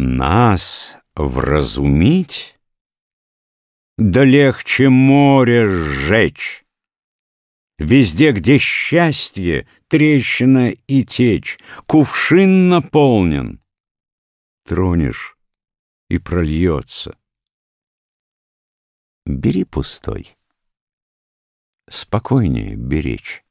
Нас вразумить? Да легче море сжечь. Везде, где счастье, трещина и течь, Кувшин наполнен. Тронешь и прольется. Бери пустой. Спокойнее беречь.